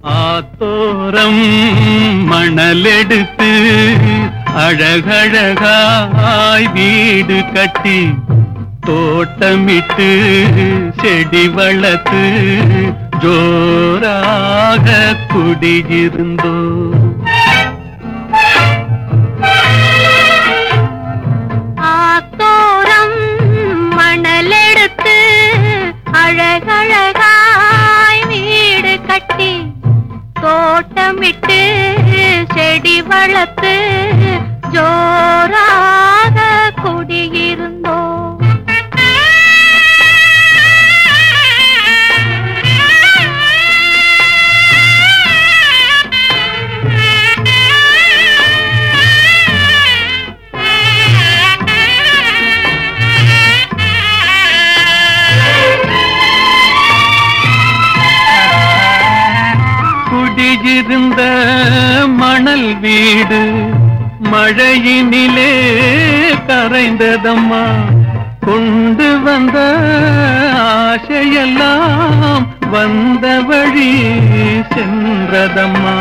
ஆத்தோரம் மணலெடுத்து அழகழகாய் வீடு கட்டி தோட்டமிட்டு செடி வளர்த்து ஜோராக குடியிருந்தோ தோட்டமிட்டு செடி வளர்த்து ஜோரா மணல் வீடு மழையினிலே கரைந்ததம்மா. கொண்டு வந்த ஆசையெல்லாம் வந்த வழி சென்றதம்மா.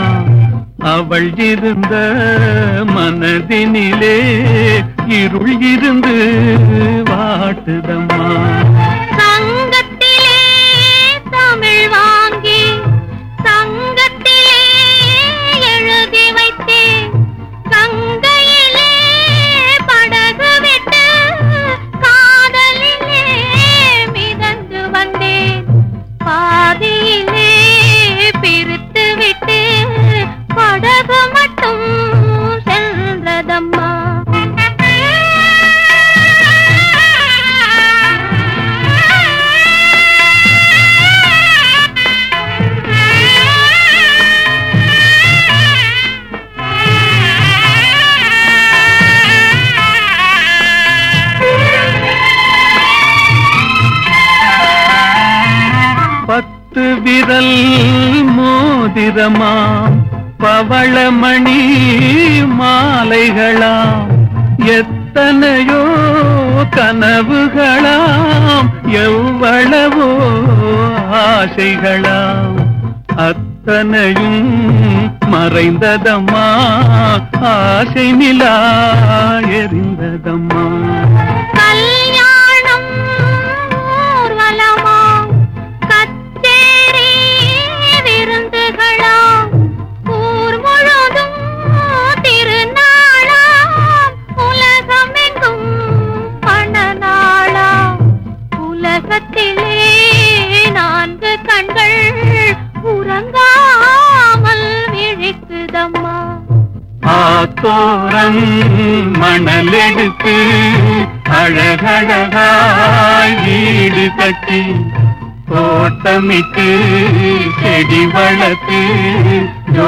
அவள் இருந்த மனதினிலே இருள் இருந்து வாட்டுதம்மா. பத்து விரல் மோதிரமாம் பவளமணி மாலைகளாம் எத்தனையோ கனவுகளாம் எவ்வளவோ ஆசைகளாம். அத்தனையும் மறைந்ததம்மா ஆசை நிலா எரிந்ததம்மா. ஆத்தோரம் மணலெடுத்து அழகழகாய் வீடு கட்டி தோட்டமிட்டு செடி வளர்த்து ஜோ